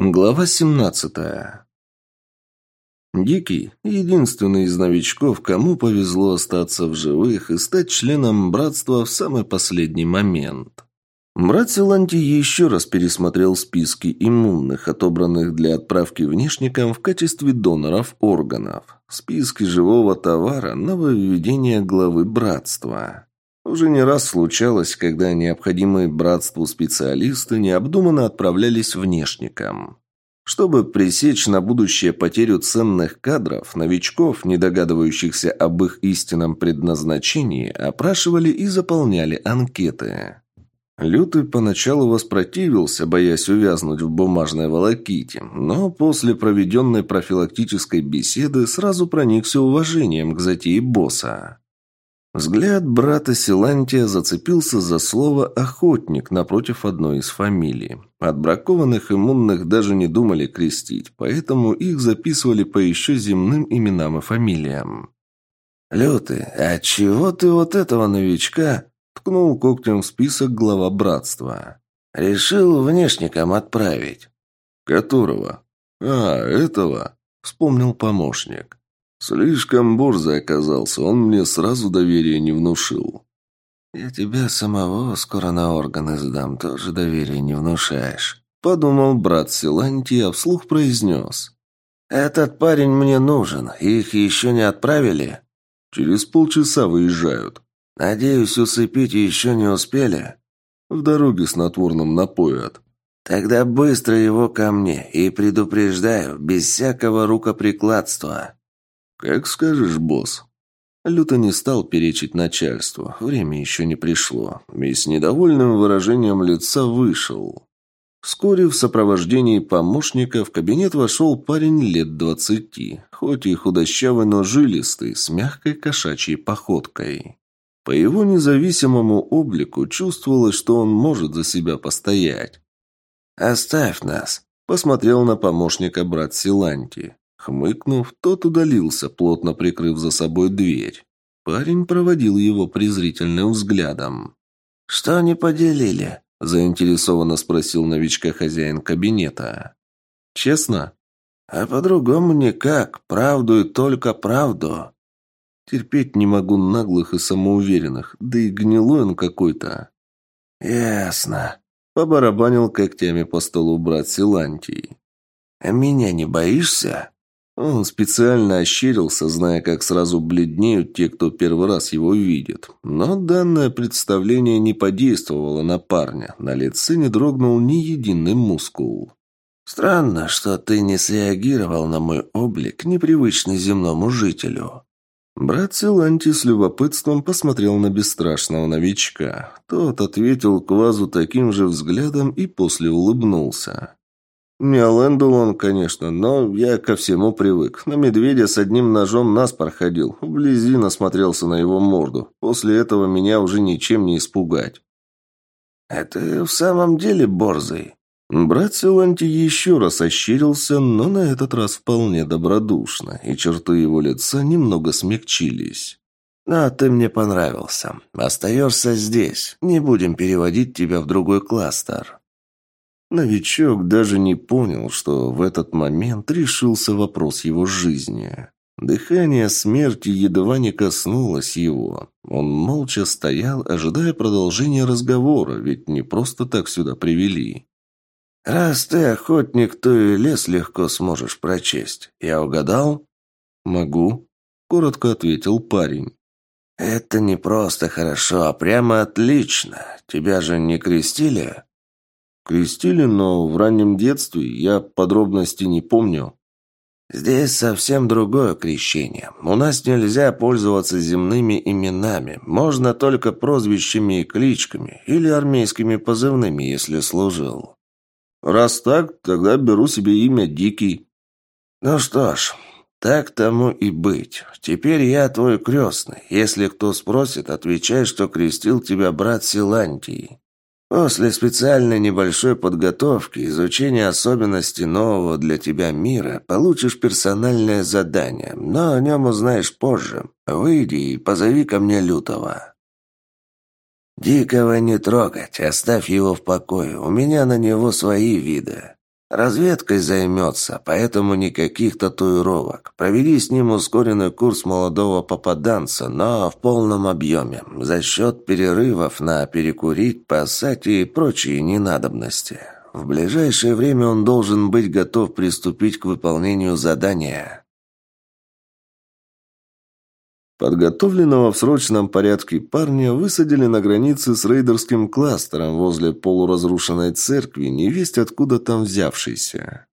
Глава 17. Дикий – единственный из новичков, кому повезло остаться в живых и стать членом братства в самый последний момент. Брат Силантий еще раз пересмотрел списки иммунных, отобранных для отправки внешникам в качестве доноров органов. Списки живого товара – нововведение главы братства. Уже не раз случалось, когда необходимые братству специалисты необдуманно отправлялись внешникам. Чтобы пресечь на будущее потерю ценных кадров, новичков, не догадывающихся об их истинном предназначении, опрашивали и заполняли анкеты. Лютый поначалу воспротивился, боясь увязнуть в бумажной волоките, но после проведенной профилактической беседы сразу проникся уважением к затее босса. Взгляд брата Силантия зацепился за слово «охотник» напротив одной из фамилий. Отбракованных иммунных даже не думали крестить, поэтому их записывали по еще земным именам и фамилиям. «Лютый, а чего ты вот этого новичка?» – ткнул когтем в список глава братства. «Решил внешникам отправить». «Которого?» «А, этого?» – вспомнил помощник. Слишком борзый оказался, он мне сразу доверия не внушил. «Я тебя самого скоро на органы сдам, тоже доверия не внушаешь», — подумал брат Силантий, а вслух произнес. «Этот парень мне нужен, их еще не отправили?» «Через полчаса выезжают». «Надеюсь, усыпить еще не успели?» «В дороге снотворным напоят». «Тогда быстро его ко мне и предупреждаю, без всякого рукоприкладства». «Как скажешь, босс». Люто не стал перечить начальству, время еще не пришло, и с недовольным выражением лица вышел. Вскоре в сопровождении помощника в кабинет вошел парень лет двадцати, хоть и худощавый, но жилистый, с мягкой кошачьей походкой. По его независимому облику чувствовалось, что он может за себя постоять. «Оставь нас», – посмотрел на помощника брат Силанти. Хмыкнув, тот удалился, плотно прикрыв за собой дверь. Парень проводил его презрительным взглядом. «Что не поделили?» – заинтересованно спросил новичка хозяин кабинета. «Честно?» «А по-другому никак. Правду и только правду». Терпеть не могу наглых и самоуверенных, да и гнилой он какой-то. «Ясно», – побарабанил когтями по столу брат Силантий. «А меня не боишься?» Он специально ощерился, зная, как сразу бледнеют те, кто первый раз его видит. Но данное представление не подействовало на парня. На лице не дрогнул ни единый мускул. «Странно, что ты не среагировал на мой облик, непривычный земному жителю». Брат Силанти с любопытством посмотрел на бесстрашного новичка. Тот ответил Квазу таким же взглядом и после улыбнулся. Алэндул он, конечно, но я ко всему привык. На медведя с одним ножом нас проходил. Вблизи насмотрелся на его морду. После этого меня уже ничем не испугать. «Это в самом деле борзый?» Брат Силанти еще раз ощерился, но на этот раз вполне добродушно, и черты его лица немного смягчились. «Но ты мне понравился. Остаешься здесь. Не будем переводить тебя в другой кластер». Новичок даже не понял, что в этот момент решился вопрос его жизни. Дыхание смерти едва не коснулось его. Он молча стоял, ожидая продолжения разговора, ведь не просто так сюда привели. «Раз ты охотник, то и лес легко сможешь прочесть. Я угадал?» «Могу», — коротко ответил парень. «Это не просто хорошо, а прямо отлично. Тебя же не крестили?» Крестили, но в раннем детстве я подробностей не помню. Здесь совсем другое крещение. У нас нельзя пользоваться земными именами. Можно только прозвищами и кличками или армейскими позывными, если служил. Раз так, тогда беру себе имя Дикий. Ну что ж, так тому и быть. Теперь я твой крестный. Если кто спросит, отвечай, что крестил тебя брат Силантий. После специальной небольшой подготовки, изучения особенностей нового для тебя мира, получишь персональное задание, но о нем узнаешь позже. Выйди и позови ко мне Лютого. Дикого не трогать, оставь его в покое, у меня на него свои виды. Разведкой займется, поэтому никаких татуировок. Провели с ним ускоренный курс молодого попаданца, но в полном объеме, за счет перерывов на перекурить, поссать и прочие ненадобности. В ближайшее время он должен быть готов приступить к выполнению задания. Подготовленного в срочном порядке парня высадили на границе с рейдерским кластером возле полуразрушенной церкви, невесть откуда там взявшейся.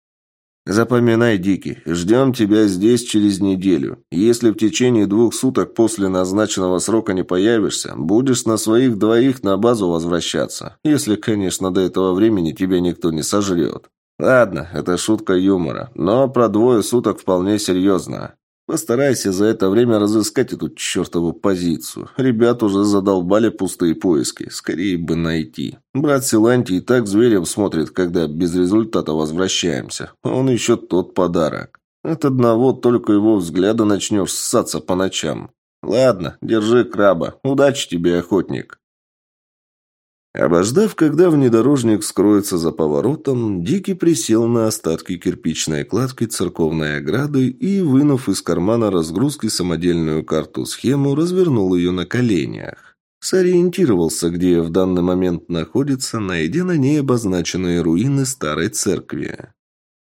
«Запоминай, Дикий, ждем тебя здесь через неделю. Если в течение двух суток после назначенного срока не появишься, будешь на своих двоих на базу возвращаться. Если, конечно, до этого времени тебя никто не сожрет. Ладно, это шутка юмора, но про двое суток вполне серьезно. Постарайся за это время разыскать эту чертову позицию. Ребят уже задолбали пустые поиски. Скорее бы найти. Брат Силанти и так зверем смотрит, когда без результата возвращаемся. Он еще тот подарок. От одного только его взгляда начнешь ссаться по ночам. Ладно, держи краба. Удачи тебе, охотник. Обождав, когда внедорожник скроется за поворотом, Дикий присел на остатки кирпичной кладки церковной ограды и, вынув из кармана разгрузки самодельную карту-схему, развернул ее на коленях. Сориентировался, где в данный момент находится, найдя на ней обозначенные руины старой церкви.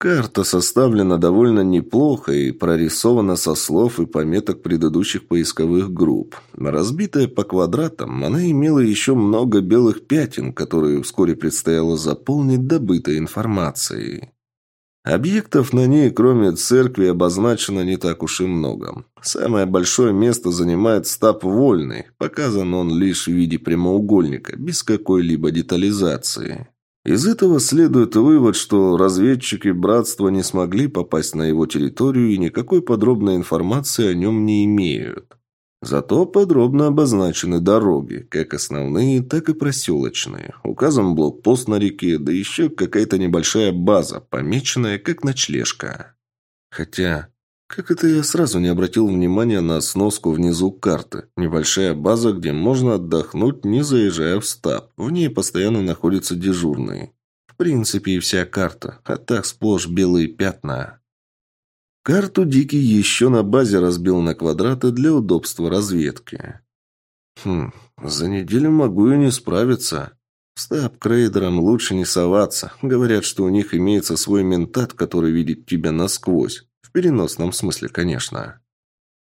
Карта составлена довольно неплохо и прорисована со слов и пометок предыдущих поисковых групп. Разбитая по квадратам, она имела еще много белых пятен, которые вскоре предстояло заполнить добытой информацией. Объектов на ней, кроме церкви, обозначено не так уж и много. Самое большое место занимает стаб Вольный, показан он лишь в виде прямоугольника, без какой-либо детализации. Из этого следует вывод, что разведчики братства не смогли попасть на его территорию и никакой подробной информации о нем не имеют. Зато подробно обозначены дороги, как основные, так и проселочные. Указан блокпост на реке, да еще какая-то небольшая база, помеченная как ночлежка. Хотя как это я сразу не обратил внимания на сноску внизу карты? Небольшая база, где можно отдохнуть, не заезжая в стаб. В ней постоянно находятся дежурные. В принципе, и вся карта, а так сплошь белые пятна. Карту Дикий еще на базе разбил на квадраты для удобства разведки. Хм, за неделю могу и не справиться. В стаб к рейдерам лучше не соваться. Говорят, что у них имеется свой ментат, который видит тебя насквозь. В переносном смысле, конечно.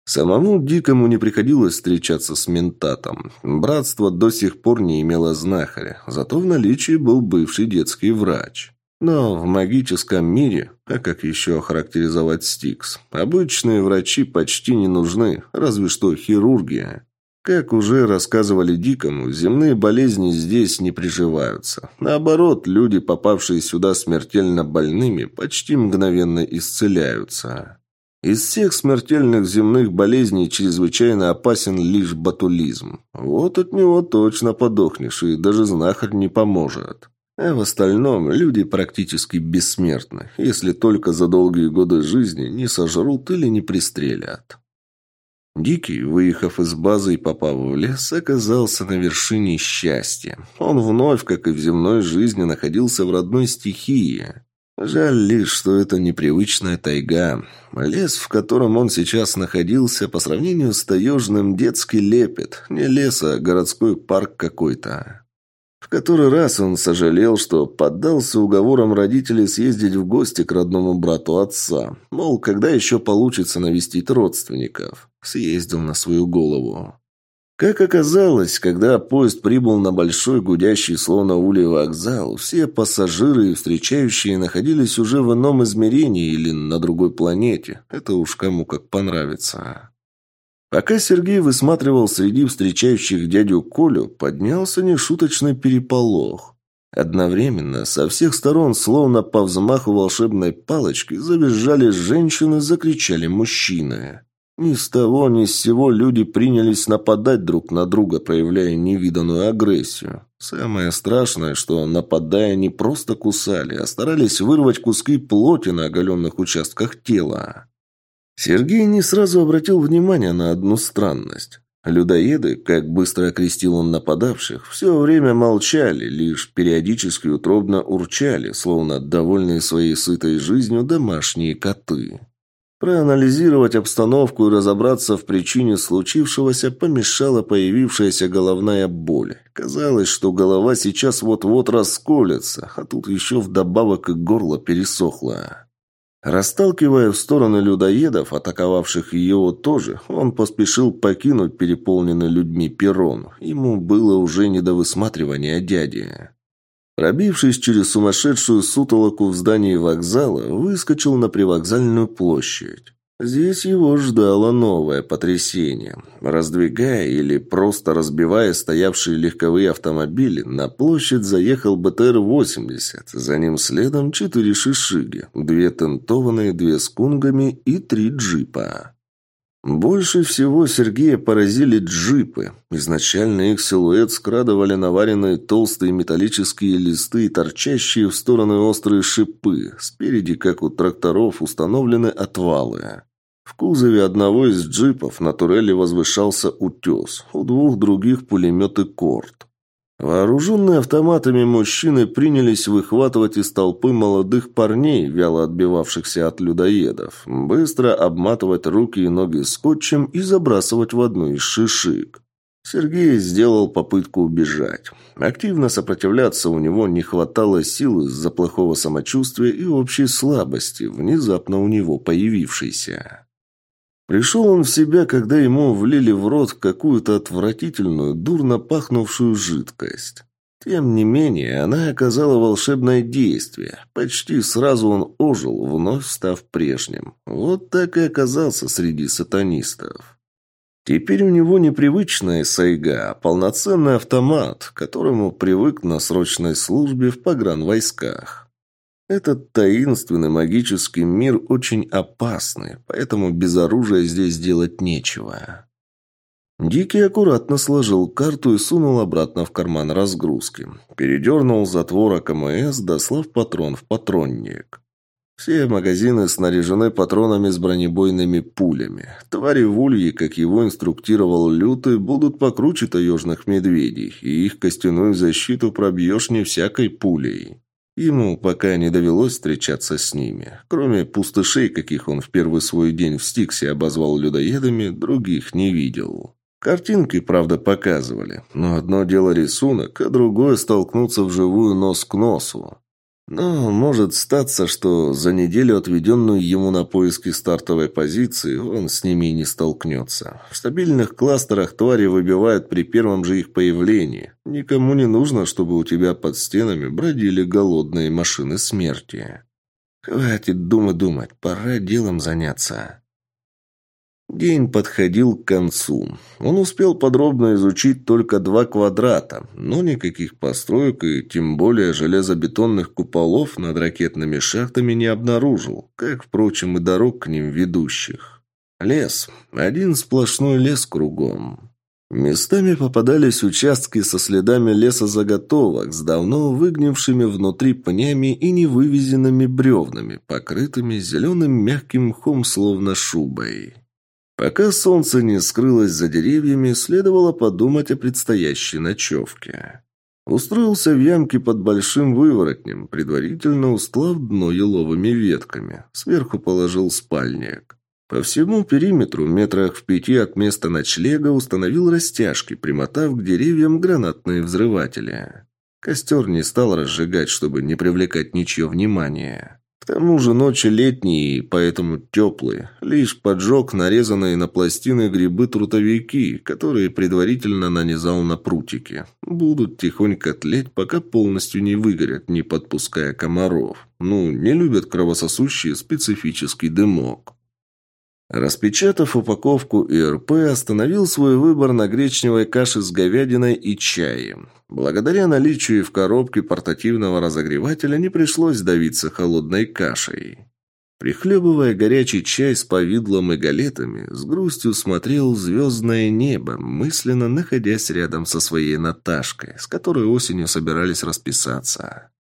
Самому Дикому не приходилось встречаться с ментатом. Братство до сих пор не имело знахаря, зато в наличии был бывший детский врач. Но в магическом мире, а как еще охарактеризовать Стикс, обычные врачи почти не нужны, разве что хирургия. Как уже рассказывали Дикому, земные болезни здесь не приживаются. Наоборот, люди, попавшие сюда смертельно больными, почти мгновенно исцеляются. Из всех смертельных земных болезней чрезвычайно опасен лишь батулизм. Вот от него точно подохнешь, и даже знахарь не поможет. А в остальном люди практически бессмертны, если только за долгие годы жизни не сожрут или не пристрелят. Дикий, выехав из базы и попав в лес, оказался на вершине счастья. Он вновь, как и в земной жизни, находился в родной стихии. Жаль лишь, что это непривычная тайга. Лес, в котором он сейчас находился, по сравнению с таежным детский лепет. Не лес, а городской парк какой-то. В который раз он сожалел, что поддался уговорам родителей съездить в гости к родному брату отца. Мол, когда еще получится навестить родственников. Съездил на свою голову. Как оказалось, когда поезд прибыл на большой гудящий словно улей вокзал, все пассажиры и встречающие находились уже в ином измерении или на другой планете. Это уж кому как понравится. Пока Сергей высматривал среди встречающих дядю Колю, поднялся нешуточный переполох. Одновременно со всех сторон, словно по взмаху волшебной палочки, завизжали женщины, закричали мужчины. Ни с того, ни с сего люди принялись нападать друг на друга, проявляя невиданную агрессию. Самое страшное, что, нападая, не просто кусали, а старались вырвать куски плоти на оголенных участках тела. Сергей не сразу обратил внимание на одну странность. Людоеды, как быстро окрестил он нападавших, все время молчали, лишь периодически утробно урчали, словно довольные своей сытой жизнью домашние коты. Проанализировать обстановку и разобраться в причине случившегося помешала появившаяся головная боль. Казалось, что голова сейчас вот-вот расколется, а тут еще вдобавок и горло пересохло. Расталкивая в стороны людоедов, атаковавших его тоже, он поспешил покинуть переполненный людьми перрон. Ему было уже не до высматривания дяди. Пробившись через сумасшедшую сутолоку в здании вокзала, выскочил на привокзальную площадь. Здесь его ждало новое потрясение. Раздвигая или просто разбивая стоявшие легковые автомобили, на площадь заехал БТР-80. За ним следом четыре шишиги, две тентованные, две с кунгами и три джипа. Больше всего Сергея поразили джипы. Изначально их силуэт скрадывали наваренные толстые металлические листы, торчащие в стороны острые шипы. Спереди, как у тракторов, установлены отвалы. В кузове одного из джипов на турели возвышался утес, у двух других пулеметы «Корт». Вооруженные автоматами мужчины принялись выхватывать из толпы молодых парней, вяло отбивавшихся от людоедов, быстро обматывать руки и ноги скотчем и забрасывать в одну из шишик. Сергей сделал попытку убежать. Активно сопротивляться у него не хватало сил из-за плохого самочувствия и общей слабости, внезапно у него появившейся. Пришел он в себя, когда ему влили в рот какую-то отвратительную, дурно пахнувшую жидкость. Тем не менее, она оказала волшебное действие. Почти сразу он ожил, вновь став прежним. Вот так и оказался среди сатанистов. Теперь у него непривычная сайга, а полноценный автомат, к которому привык на срочной службе в погранвойсках. Этот таинственный магический мир очень опасный, поэтому без оружия здесь делать нечего. Дикий аккуратно сложил карту и сунул обратно в карман разгрузки. Передернул затвор АКМС, дослав патрон в патронник. Все магазины снаряжены патронами с бронебойными пулями. Твари в улье, как его инструктировал Лютый, будут покруче таежных медведей, и их костяную защиту пробьешь не всякой пулей. Ему пока не довелось встречаться с ними. Кроме пустышей, каких он в первый свой день в Стиксе обозвал людоедами, других не видел. Картинки, правда, показывали, но одно дело рисунок, а другое столкнуться вживую нос к носу. Но может статься, что за неделю, отведенную ему на поиски стартовой позиции, он с ними и не столкнется. В стабильных кластерах твари выбивают при первом же их появлении. Никому не нужно, чтобы у тебя под стенами бродили голодные машины смерти. Хватит думать думать, пора делом заняться. День подходил к концу. Он успел подробно изучить только два квадрата, но никаких построек и тем более железобетонных куполов над ракетными шахтами не обнаружил, как, впрочем, и дорог к ним ведущих. Лес. Один сплошной лес кругом. Местами попадались участки со следами лесозаготовок, с давно выгнившими внутри пнями и невывезенными бревнами, покрытыми зеленым мягким мхом словно шубой. Пока солнце не скрылось за деревьями, следовало подумать о предстоящей ночевке. Устроился в ямке под большим выворотнем, предварительно устлав дно еловыми ветками. Сверху положил спальник. По всему периметру, метрах в пяти от места ночлега, установил растяжки, примотав к деревьям гранатные взрыватели. Костер не стал разжигать, чтобы не привлекать ничье внимание. Тому же ночи летние, поэтому теплые. Лишь поджег нарезанные на пластины грибы-трутовики, которые предварительно нанизал на прутики. Будут тихонько тлеть, пока полностью не выгорят, не подпуская комаров. Ну, не любят кровососущие специфический дымок. Распечатав упаковку ИРП, остановил свой выбор на гречневой каше с говядиной и чаем. Благодаря наличию в коробке портативного разогревателя не пришлось давиться холодной кашей. Прихлебывая горячий чай с повидлом и галетами, с грустью смотрел звездное небо, мысленно находясь рядом со своей Наташкой, с которой осенью собирались расписаться.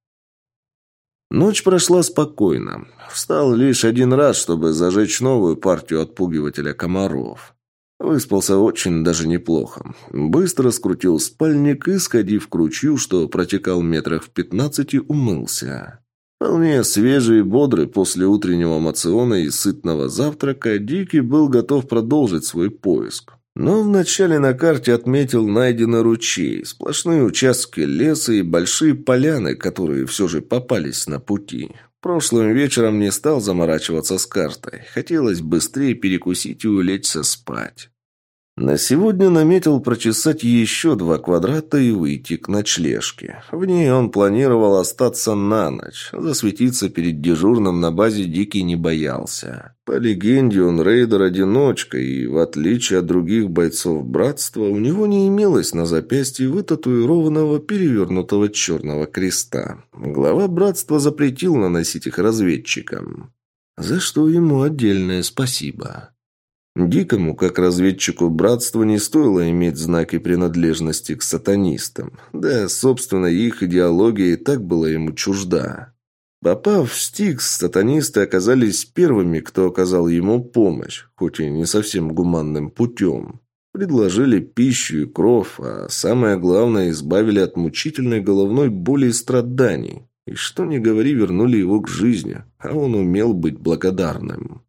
Ночь прошла спокойно. Встал лишь один раз, чтобы зажечь новую партию отпугивателя комаров. Выспался очень даже неплохо. Быстро скрутил спальник и, сходив к ручью, что протекал метрах в пятнадцати, умылся. Вполне свежий и бодрый после утреннего мациона и сытного завтрака, Дикий был готов продолжить свой поиск. Но вначале на карте отметил найденный ручей, сплошные участки леса и большие поляны, которые все же попались на пути. Прошлым вечером не стал заморачиваться с картой. Хотелось быстрее перекусить и улечься спать. На сегодня наметил прочесать еще два квадрата и выйти к ночлежке. В ней он планировал остаться на ночь. Засветиться перед дежурным на базе Дикий не боялся. По легенде, он рейдер-одиночка, и, в отличие от других бойцов братства, у него не имелось на запястье вытатуированного перевернутого черного креста. Глава братства запретил наносить их разведчикам. За что ему отдельное спасибо. Дикому, как разведчику братства, не стоило иметь знаки принадлежности к сатанистам. Да, собственно, их идеология и так была ему чужда. Попав в Стикс, сатанисты оказались первыми, кто оказал ему помощь, хоть и не совсем гуманным путем. Предложили пищу и кровь, а самое главное, избавили от мучительной головной боли и страданий. И что ни говори, вернули его к жизни, а он умел быть благодарным.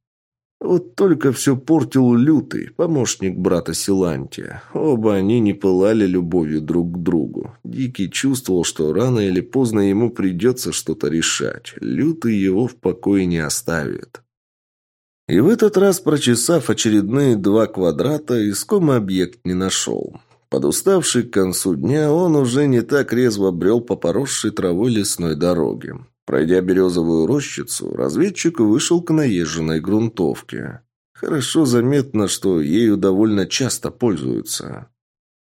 Вот только все портил Лютый, помощник брата Силантия. Оба они не пылали любовью друг к другу. Дикий чувствовал, что рано или поздно ему придется что-то решать. Лютый его в покое не оставит. И в этот раз, прочесав очередные два квадрата, искомый объект не нашел. Подуставший к концу дня, он уже не так резво брел по поросшей травой лесной дороге. Пройдя березовую рощицу, разведчик вышел к наезженной грунтовке. Хорошо заметно, что ею довольно часто пользуются.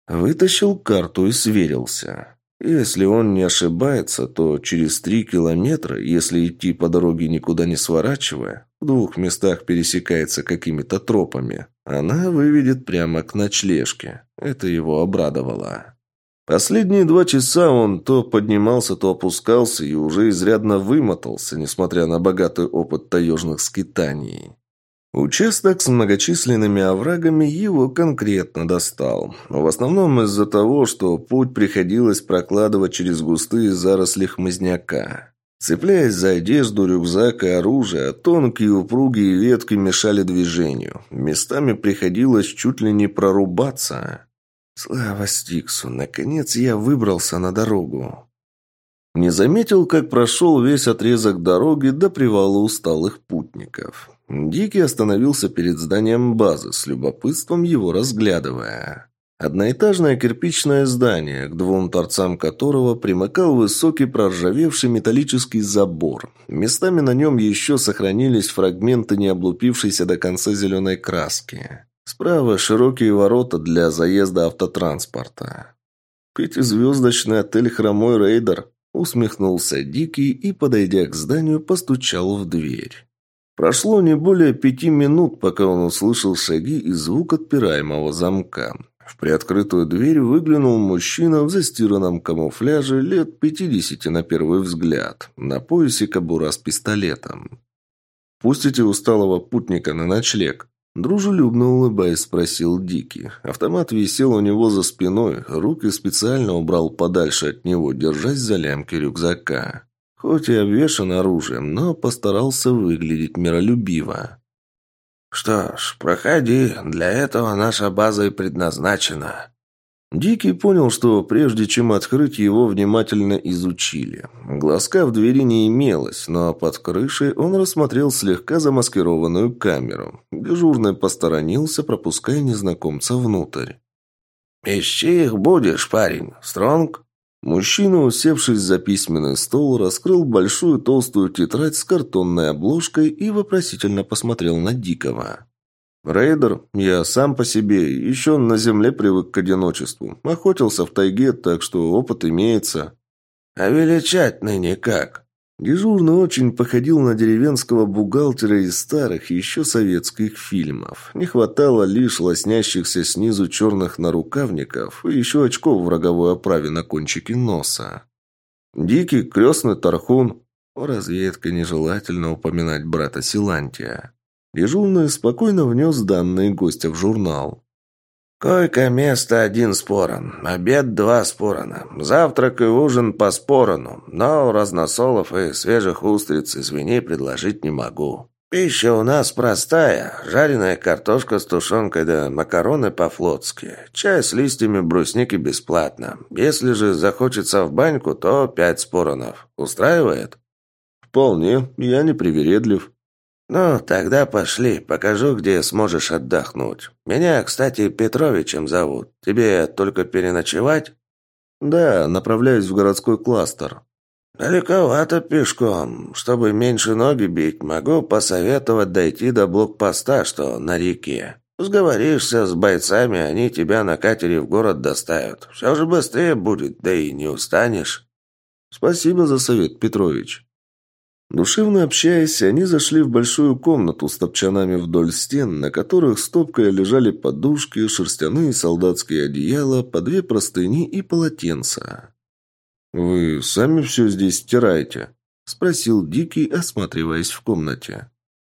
Вытащил карту и сверился. Если он не ошибается, то через три километра, если идти по дороге никуда не сворачивая, в двух местах пересекается какими-то тропами, она выведет прямо к ночлежке. Это его обрадовало. Последние два часа он то поднимался, то опускался и уже изрядно вымотался, несмотря на богатый опыт таежных скитаний. Участок с многочисленными оврагами его конкретно достал. В основном из-за того, что путь приходилось прокладывать через густые заросли хмызняка. Цепляясь за одежду, рюкзак и оружие, тонкие упругие ветки мешали движению. Местами приходилось чуть ли не прорубаться. Слава Стиксу, наконец я выбрался на дорогу. Не заметил, как прошел весь отрезок дороги до привала усталых путников. Дикий остановился перед зданием базы, с любопытством его разглядывая. Одноэтажное кирпичное здание, к двум торцам которого примыкал высокий проржавевший металлический забор. Местами на нем еще сохранились фрагменты необлупившейся до конца зеленой краски. Справа широкие ворота для заезда автотранспорта. «Пятизвездочный отель «Хромой рейдер», — усмехнулся Дикий и, подойдя к зданию, постучал в дверь. Прошло не более пяти минут, пока он услышал шаги и звук отпираемого замка. В приоткрытую дверь выглянул мужчина в застиранном камуфляже лет пятидесяти на первый взгляд, на поясе кобура с пистолетом. «Пустите усталого путника на ночлег», Дружелюбно улыбаясь, спросил Дикий. Автомат висел у него за спиной, руки специально убрал подальше от него, держась за лямки рюкзака. Хоть и обвешан оружием, но постарался выглядеть миролюбиво. «Что ж, проходи, для этого наша база и предназначена», Дикий понял, что прежде чем открыть, его внимательно изучили. Глазка в двери не имелось, но под крышей он рассмотрел слегка замаскированную камеру. Дежурный посторонился, пропуская незнакомца внутрь. «Ищи их будешь, парень. Стронг?» Мужчина, усевшись за письменный стол, раскрыл большую толстую тетрадь с картонной обложкой и вопросительно посмотрел на Дикого. Рейдер, я сам по себе, еще на земле привык к одиночеству. Охотился в тайге, так что опыт имеется. А величать ныне как? Дежурный очень походил на деревенского бухгалтера из старых, еще советских фильмов. Не хватало лишь лоснящихся снизу черных нарукавников и еще очков в роговой оправе на кончике носа. Дикий крестный тархун. О разведке нежелательно упоминать брата Силантия. Дежурный спокойно внес данные гостя в журнал. Койко-место один спорон, обед два спорона, завтрак и ужин по спорону, но разносолов и свежих устриц, извини, предложить не могу. Пища у нас простая, жареная картошка с тушенкой да макароны по-флотски, чай с листьями брусники бесплатно. Если же захочется в баньку, то пять споронов. Устраивает? Вполне, я не привередлив. «Ну, тогда пошли, покажу, где сможешь отдохнуть. Меня, кстати, Петровичем зовут. Тебе только переночевать?» «Да, направляюсь в городской кластер». «Далековато пешком. Чтобы меньше ноги бить, могу посоветовать дойти до блокпоста, что на реке. Сговоришься с бойцами, они тебя на катере в город доставят. Все же быстрее будет, да и не устанешь». «Спасибо за совет, Петрович». Душевно общаясь, они зашли в большую комнату с топчанами вдоль стен, на которых стопкой лежали подушки, шерстяные солдатские одеяла, по две простыни и полотенца. «Вы сами все здесь стираете?» – спросил Дикий, осматриваясь в комнате.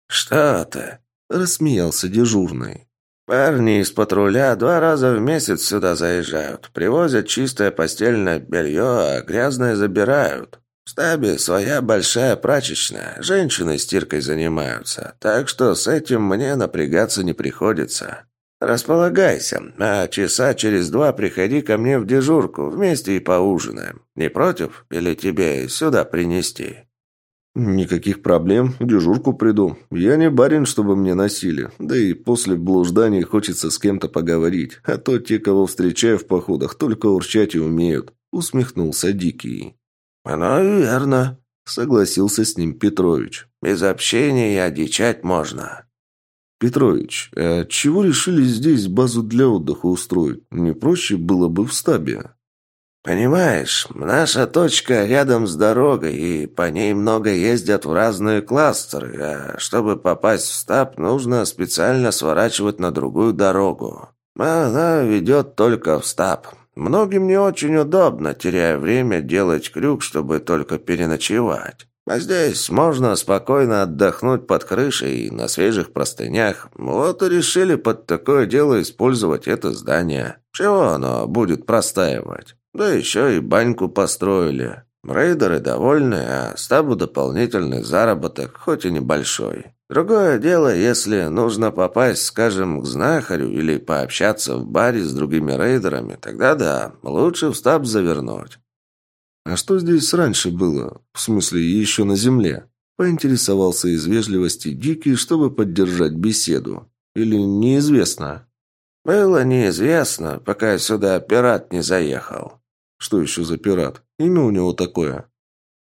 «Что ты?» – рассмеялся дежурный. «Парни из патруля два раза в месяц сюда заезжают, привозят чистое постельное белье, а грязное забирают. В стабе своя большая прачечная, женщины стиркой занимаются, так что с этим мне напрягаться не приходится. Располагайся, а часа через два приходи ко мне в дежурку, вместе и поужинаем. Не против? Или тебе сюда принести?» «Никаких проблем, в дежурку приду. Я не барин, чтобы мне носили. Да и после блужданий хочется с кем-то поговорить. А то те, кого встречаю в походах, только урчать и умеют», — усмехнулся Дикий. «Оно верно», — согласился с ним Петрович. «Без общения и одичать можно». «Петрович, а чего решили здесь базу для отдыха устроить? Не проще было бы в стабе?» «Понимаешь, наша точка рядом с дорогой, и по ней много ездят в разные кластеры, а чтобы попасть в стаб, нужно специально сворачивать на другую дорогу. Она ведет только в стаб. Многим не очень удобно, теряя время, делать крюк, чтобы только переночевать. А здесь можно спокойно отдохнуть под крышей и на свежих простынях. Вот и решили под такое дело использовать это здание. Чего оно будет простаивать? Да еще и баньку построили. Рейдеры довольны, а стабу дополнительный заработок, хоть и небольшой. Другое дело, если нужно попасть, скажем, к знахарю или пообщаться в баре с другими рейдерами, тогда да, лучше в стаб завернуть. «А что здесь раньше было? В смысле, еще на земле?» Поинтересовался из вежливости Дикий, чтобы поддержать беседу. «Или неизвестно?» «Было неизвестно, пока сюда пират не заехал». «Что еще за пират? Имя у него такое?»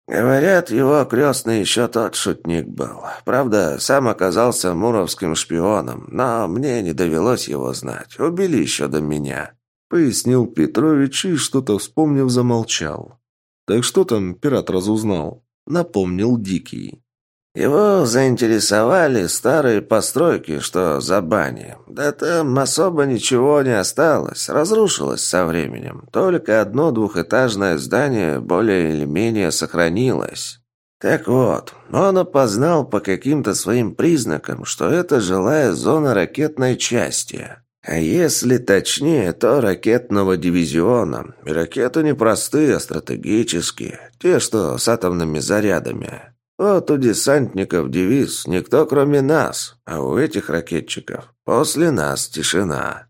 Говорят, его крестный еще тот шутник был. Правда, сам оказался муровским шпионом, но мне не довелось его знать. Убили еще до меня. Пояснил Петрович и, что-то вспомнив, замолчал. Так что там пират разузнал? Напомнил Дикий. Его заинтересовали старые постройки, что за бани. Да там особо ничего не осталось, разрушилось со временем. Только одно двухэтажное здание более или менее сохранилось. Так вот, он опознал по каким-то своим признакам, что это жилая зона ракетной части. А если точнее, то ракетного дивизиона. И ракеты не простые, а стратегические. Те, что с атомными зарядами. Вот у десантников девиз «Никто, кроме нас», а у этих ракетчиков «После нас тишина».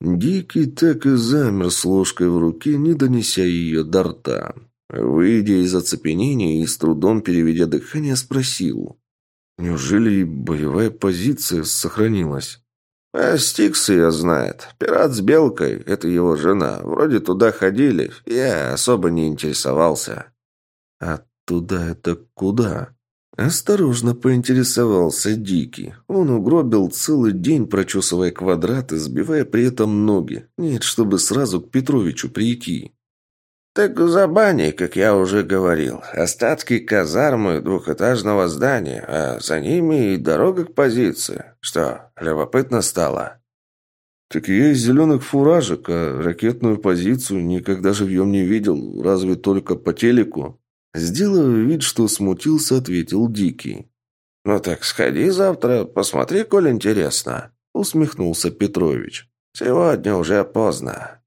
Дикий так и замер с ложкой в руке, не донеся ее до рта. Выйдя из оцепенения и с трудом переведя дыхание, спросил. «Неужели боевая позиция сохранилась?» «А Стикс ее знает. Пират с Белкой — это его жена. Вроде туда ходили. Я особо не интересовался». «А Туда это куда? Осторожно поинтересовался Дикий. Он угробил целый день, прочесывая квадраты, сбивая при этом ноги. Нет, чтобы сразу к Петровичу прийти. «Так за баней, как я уже говорил. Остатки казармы двухэтажного здания, а за ними и дорога к позиции. Что, любопытно стало?» «Так я из зеленых фуражек, а ракетную позицию никогда живьем не видел, разве только по телеку». Сделав вид, что смутился, ответил Дикий. «Ну так сходи завтра, посмотри, коль интересно», усмехнулся Петрович. Сегодня уже поздно».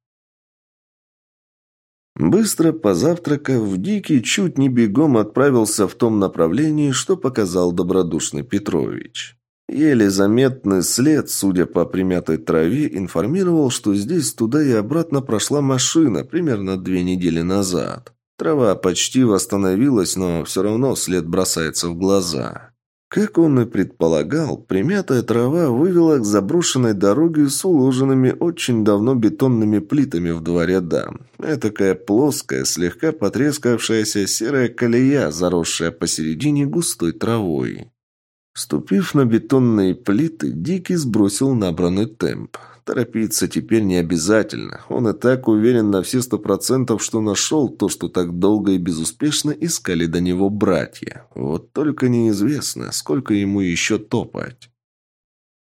Быстро позавтракав, Дикий чуть не бегом отправился в том направлении, что показал добродушный Петрович. Еле заметный след, судя по примятой траве, информировал, что здесь туда и обратно прошла машина примерно две недели назад. Трава почти восстановилась, но все равно след бросается в глаза. Как он и предполагал, примятая трава вывела к заброшенной дороге с уложенными очень давно бетонными плитами в два ряда. Этакая плоская, слегка потрескавшаяся серая колея, заросшая посередине густой травой. Ступив на бетонные плиты, Дикий сбросил набранный темп. Торопиться теперь не обязательно. Он и так уверен на все сто процентов, что нашел то, что так долго и безуспешно искали до него братья. Вот только неизвестно, сколько ему еще топать.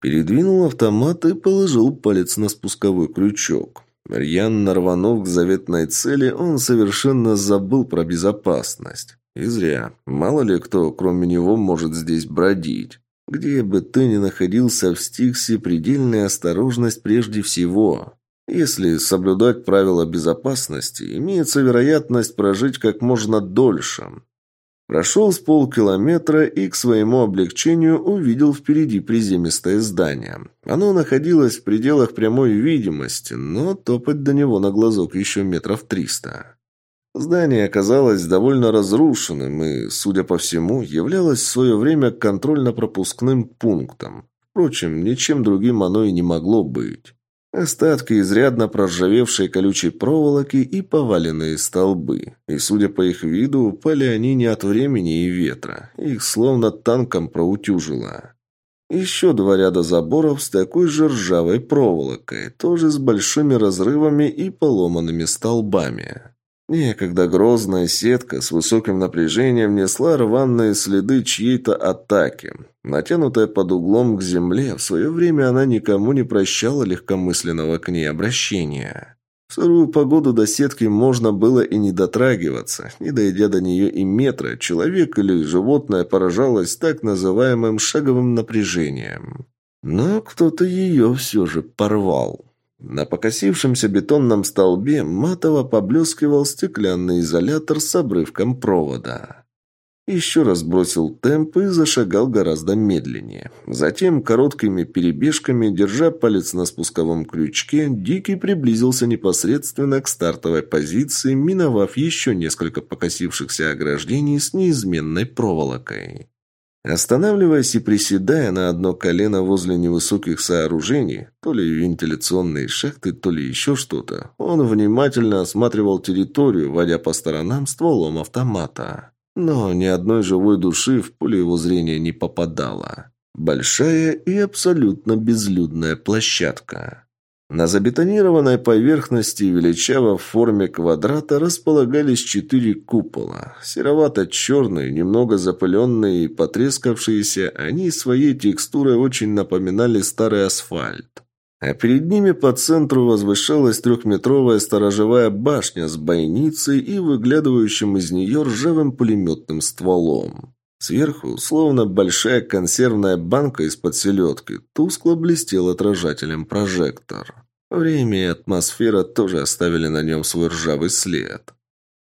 Передвинул автомат и положил палец на спусковой крючок. Рьян рванув к заветной цели, он совершенно забыл про безопасность. И зря. Мало ли кто, кроме него, может здесь бродить. Где бы ты ни находился в Стиксе, предельная осторожность прежде всего. Если соблюдать правила безопасности, имеется вероятность прожить как можно дольше. Прошел с полкилометра и к своему облегчению увидел впереди приземистое здание. Оно находилось в пределах прямой видимости, но топать до него на глазок еще метров триста. Здание оказалось довольно разрушенным и, судя по всему, являлось в свое время контрольно-пропускным пунктом. Впрочем, ничем другим оно и не могло быть. Остатки изрядно проржавевшей колючей проволоки и поваленные столбы. И, судя по их виду, упали они не от времени и ветра. Их словно танком проутюжило. Еще два ряда заборов с такой же ржавой проволокой, тоже с большими разрывами и поломанными столбами. Некогда грозная сетка с высоким напряжением несла рваные следы чьей-то атаки. Натянутая под углом к земле, в свое время она никому не прощала легкомысленного к ней обращения. В сырую погоду до сетки можно было и не дотрагиваться. Не дойдя до нее и метра, человек или животное поражалось так называемым шаговым напряжением. Но кто-то ее все же порвал. На покосившемся бетонном столбе матово поблескивал стеклянный изолятор с обрывком провода. Еще раз бросил темп и зашагал гораздо медленнее. Затем, короткими перебежками, держа палец на спусковом крючке, Дикий приблизился непосредственно к стартовой позиции, миновав еще несколько покосившихся ограждений с неизменной проволокой. Останавливаясь и приседая на одно колено возле невысоких сооружений, то ли вентиляционные шахты, то ли еще что-то, он внимательно осматривал территорию, водя по сторонам стволом автомата. Но ни одной живой души в поле его зрения не попадало. Большая и абсолютно безлюдная площадка. На забетонированной поверхности величаво в форме квадрата располагались четыре купола. Серовато-черные, немного запыленные и потрескавшиеся, они своей текстурой очень напоминали старый асфальт. А перед ними по центру возвышалась трехметровая сторожевая башня с бойницей и выглядывающим из нее ржавым пулеметным стволом. Сверху, словно большая консервная банка из-под селедки, тускло блестел отражателем прожектор. Время и атмосфера тоже оставили на нем свой ржавый след.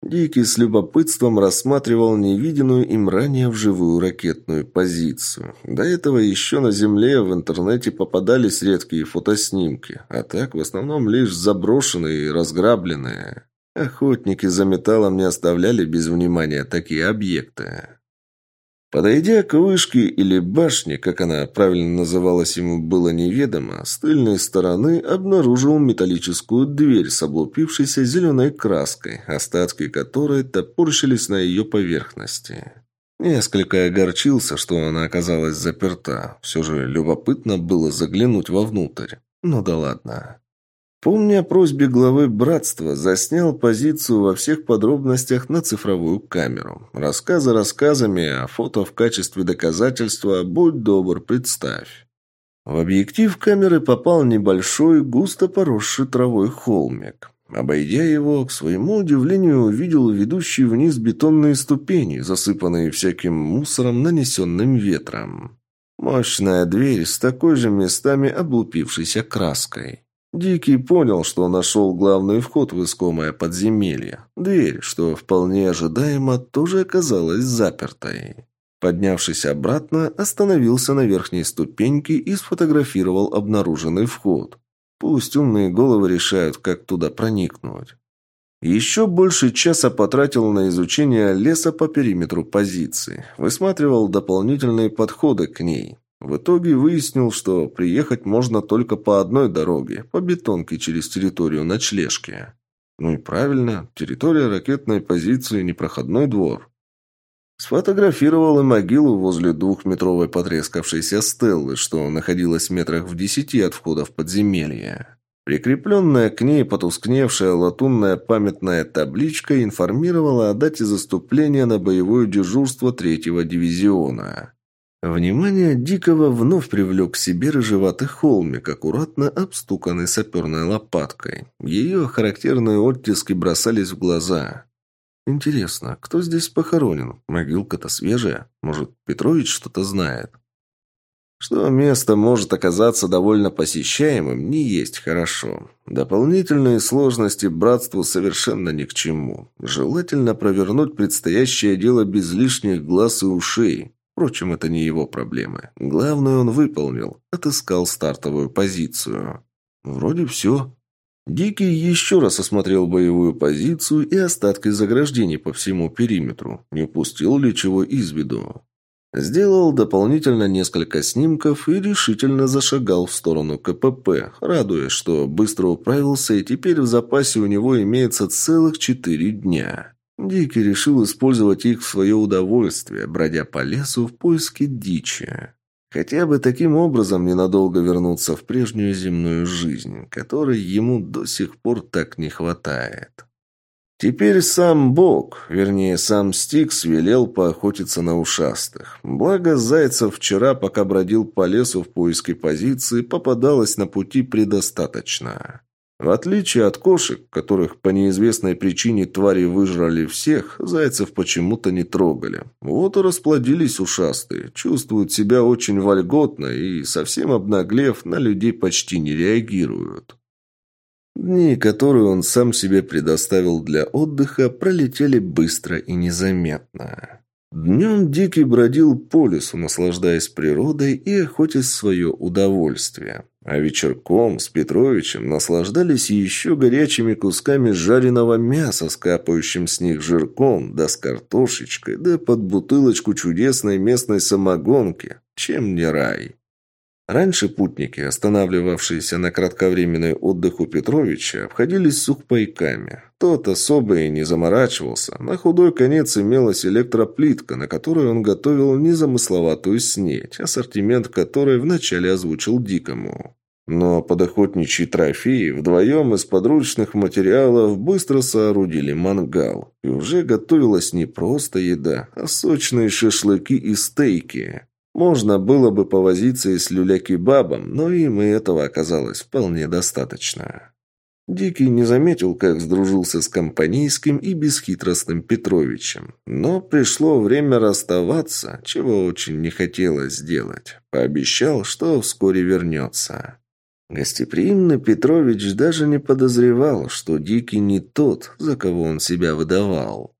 Дикий с любопытством рассматривал невиденную им ранее вживую ракетную позицию. До этого еще на Земле в интернете попадались редкие фотоснимки, а так в основном лишь заброшенные и разграбленные. Охотники за металлом не оставляли без внимания такие объекты. Подойдя к вышке или башне, как она правильно называлась ему было неведомо, с тыльной стороны обнаружил металлическую дверь с облупившейся зеленой краской, остатки которой топорщились на ее поверхности. Несколько огорчился, что она оказалась заперта. Все же любопытно было заглянуть вовнутрь. Ну да ладно. Помня о просьбе главы братства, заснял позицию во всех подробностях на цифровую камеру. Рассказы рассказами, а фото в качестве доказательства «Будь добр, представь». В объектив камеры попал небольшой, густо поросший травой холмик. Обойдя его, к своему удивлению, увидел ведущие вниз бетонные ступени, засыпанные всяким мусором, нанесенным ветром. Мощная дверь с такой же местами облупившейся краской. Дикий понял, что нашел главный вход в искомое подземелье. Дверь, что вполне ожидаемо, тоже оказалась запертой. Поднявшись обратно, остановился на верхней ступеньке и сфотографировал обнаруженный вход. Пусть умные головы решают, как туда проникнуть. Еще больше часа потратил на изучение леса по периметру позиции. Высматривал дополнительные подходы к ней. В итоге выяснил, что приехать можно только по одной дороге, по бетонке через территорию ночлежки. Ну и правильно, территория ракетной позиции – непроходной двор. Сфотографировал и могилу возле двухметровой потрескавшейся стеллы, что находилась в метрах в десяти от входа в подземелье. Прикрепленная к ней потускневшая латунная памятная табличка информировала о дате заступления на боевое дежурство третьего дивизиона. Внимание Дикого вновь привлек к себе рыжеватый холмик, аккуратно обстуканный саперной лопаткой. Ее характерные оттиски бросались в глаза. Интересно, кто здесь похоронен? Могилка-то свежая. Может, Петрович что-то знает? Что место может оказаться довольно посещаемым, не есть хорошо. Дополнительные сложности братству совершенно ни к чему. Желательно провернуть предстоящее дело без лишних глаз и ушей. Впрочем, это не его проблемы. Главное он выполнил. Отыскал стартовую позицию. Вроде все. Дикий еще раз осмотрел боевую позицию и остатки заграждений по всему периметру. Не упустил ли чего из виду. Сделал дополнительно несколько снимков и решительно зашагал в сторону КПП, радуясь, что быстро управился и теперь в запасе у него имеется целых четыре дня. Дикий решил использовать их в свое удовольствие, бродя по лесу в поиске дичи. Хотя бы таким образом ненадолго вернуться в прежнюю земную жизнь, которой ему до сих пор так не хватает. Теперь сам Бог, вернее, сам Стикс велел поохотиться на ушастых. Благо, Зайцев вчера, пока бродил по лесу в поиске позиции, попадалось на пути предостаточно. В отличие от кошек, которых по неизвестной причине твари выжрали всех, зайцев почему-то не трогали. Вот и расплодились ушастые, чувствуют себя очень вольготно и, совсем обнаглев, на людей почти не реагируют. Дни, которые он сам себе предоставил для отдыха, пролетели быстро и незаметно. Днем Дикий бродил по лесу, наслаждаясь природой и охотясь в свое удовольствие. А вечерком с Петровичем наслаждались еще горячими кусками жареного мяса с капающим с них жирком, да с картошечкой, да под бутылочку чудесной местной самогонки. Чем не рай? Раньше путники, останавливавшиеся на кратковременный отдых у Петровича, обходились сухпайками. Тот особо и не заморачивался. На худой конец имелась электроплитка, на которой он готовил незамысловатую снеть, ассортимент которой вначале озвучил Дикому. Но под охотничьи трофеи вдвоем из подручных материалов быстро соорудили мангал. И уже готовилась не просто еда, а сочные шашлыки и стейки. Можно было бы повозиться и с люля-кебабом, но им и этого оказалось вполне достаточно. Дикий не заметил, как сдружился с компанейским и бесхитростным Петровичем. Но пришло время расставаться, чего очень не хотелось сделать. Пообещал, что вскоре вернется. Гостеприимный Петрович даже не подозревал, что Дикий не тот, за кого он себя выдавал.